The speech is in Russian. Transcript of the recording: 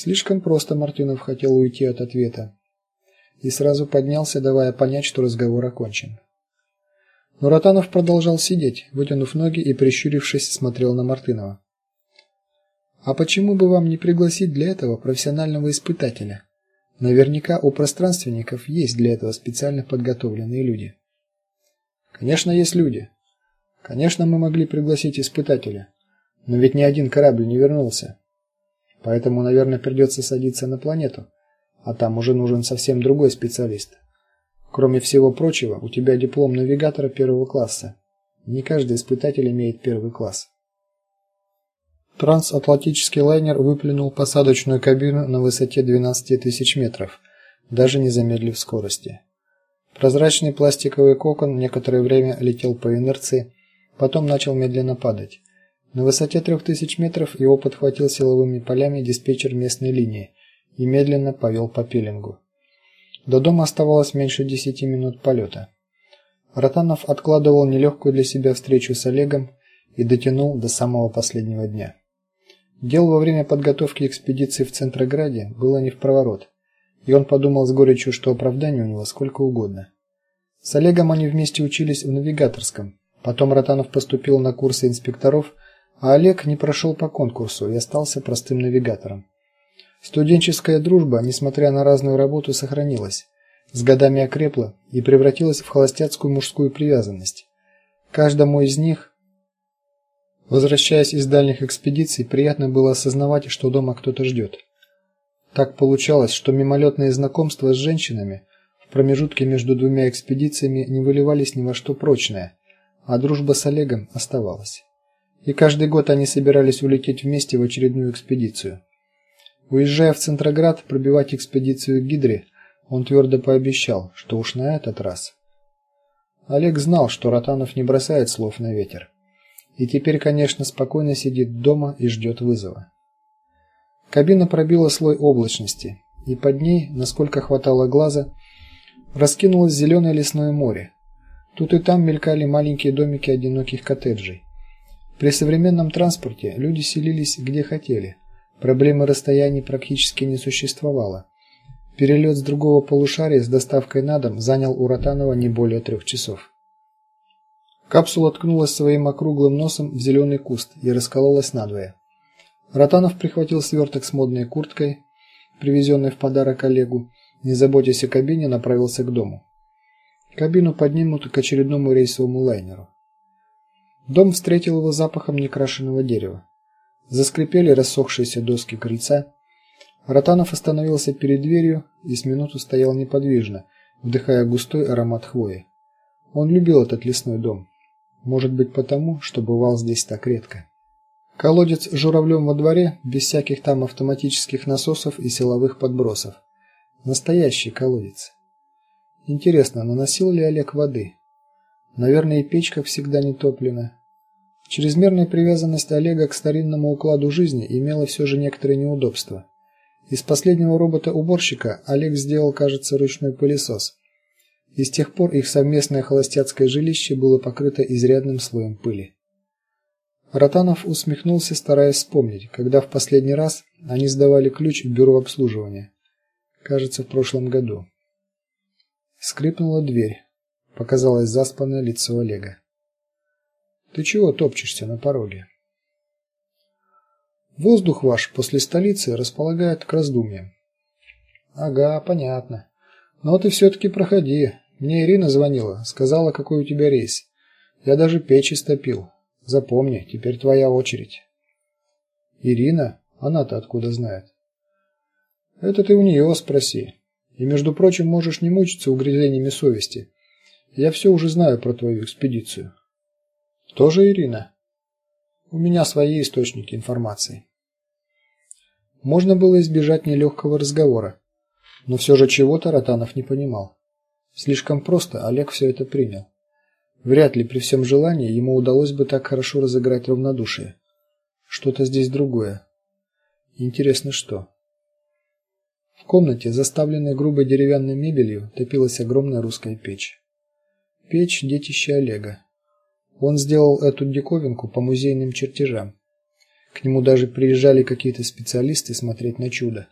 Слишком просто Мартынов хотел уйти от ответа и сразу поднялся, давая понять, что разговор окончен. Но Ротанов продолжал сидеть, вытянув ноги и прищурившись смотрел на Мартынова. А почему бы вам не пригласить для этого профессионального испытателя? Наверняка у пространственников есть для этого специально подготовленные люди. Конечно, есть люди. Конечно, мы могли пригласить испытателя, но ведь ни один корабль не вернулся. Поэтому, наверное, придется садиться на планету, а там уже нужен совсем другой специалист. Кроме всего прочего, у тебя диплом навигатора первого класса. Не каждый испытатель имеет первый класс. Трансатлантический лайнер выплюнул посадочную кабину на высоте 12 тысяч метров, даже не замедлив скорости. Прозрачный пластиковый кокон некоторое время летел по инерции, потом начал медленно падать. На высоте 3000 метров его подхватил силовыми полями диспетчер местной линии и медленно повел по пилингу. До дома оставалось меньше 10 минут полета. Ротанов откладывал нелегкую для себя встречу с Олегом и дотянул до самого последнего дня. Дел во время подготовки экспедиции в Центрограде было не в проворот, и он подумал с горечью, что оправданий у него сколько угодно. С Олегом они вместе учились в навигаторском. Потом Ротанов поступил на курсы инспекторов, а Олег не прошел по конкурсу и остался простым навигатором. Студенческая дружба, несмотря на разную работу, сохранилась. С годами окрепла и превратилась в холостяцкую мужскую привязанность. Каждому из них Возвращаясь из дальних экспедиций, приятно было осознавать, что дома кто-то ждет. Так получалось, что мимолетные знакомства с женщинами в промежутке между двумя экспедициями не выливались ни во что прочное, а дружба с Олегом оставалась. И каждый год они собирались улететь вместе в очередную экспедицию. Уезжая в Центроград пробивать экспедицию к Гидре, он твердо пообещал, что уж на этот раз. Олег знал, что Ротанов не бросает слов на ветер и теперь, конечно, спокойно сидит дома и ждет вызова. Кабина пробила слой облачности, и под ней, насколько хватало глаза, раскинулось зеленое лесное море. Тут и там мелькали маленькие домики одиноких коттеджей. При современном транспорте люди селились где хотели. Проблемы расстояний практически не существовало. Перелет с другого полушария с доставкой на дом занял у Ротанова не более трех часов. Капсула ткнулась своим округлым носом в зеленый куст и раскололась надвое. Ротанов прихватил сверток с модной курткой, привезенной в подарок Олегу, не заботясь о кабине, направился к дому. Кабину поднимут к очередному рейсовому лайнеру. Дом встретил его запахом некрашенного дерева. Заскрипели рассохшиеся доски крыльца. Ротанов остановился перед дверью и с минуту стоял неподвижно, вдыхая густой аромат хвои. Он любил этот лесной дом. Может быть, потому, что бывал здесь так редко. Колодец с журавлем во дворе, без всяких там автоматических насосов и силовых подбросов. Настоящий колодец. Интересно, наносил ли Олег воды? Наверное, печка всегда не топлена. Чрезмерная привязанность Олега к старинному укладу жизни имела все же некоторые неудобства. Из последнего робота-уборщика Олег сделал, кажется, ручной пылесос и с тех пор их совместное холостяцкое жилище было покрыто изрядным слоем пыли. Ротанов усмехнулся, стараясь вспомнить, когда в последний раз они сдавали ключ в бюро обслуживания. Кажется, в прошлом году. Скрипнула дверь. Показалось заспанное лицо Олега. Ты чего топчешься на пороге? Воздух ваш после столицы располагает к раздумьям. Ага, понятно. Но ты все таки проходи, мне Ирина звонила, сказала, какой у тебя рейс. Я даже печь истопил. Запомни, теперь твоя очередь. Ирина? Она-то откуда знает? Это ты у нее спроси. И, между прочим, можешь не мучиться угрызениями совести. Я все уже знаю про твою экспедицию. Тоже Ирина? У меня свои источники информации. Можно было избежать нелегкого разговора, но все же чего-то Ротанов не понимал. Слишком просто Олег все это принял. Вряд ли при всем желании ему удалось бы так хорошо разыграть равнодушие. Что-то здесь другое. Интересно, что? В комнате, заставленной грубой деревянной мебелью, топилась огромная русская печь. Печь детище Олега. Он сделал эту диковинку по музейным чертежам. К нему даже приезжали какие-то специалисты смотреть на чудо.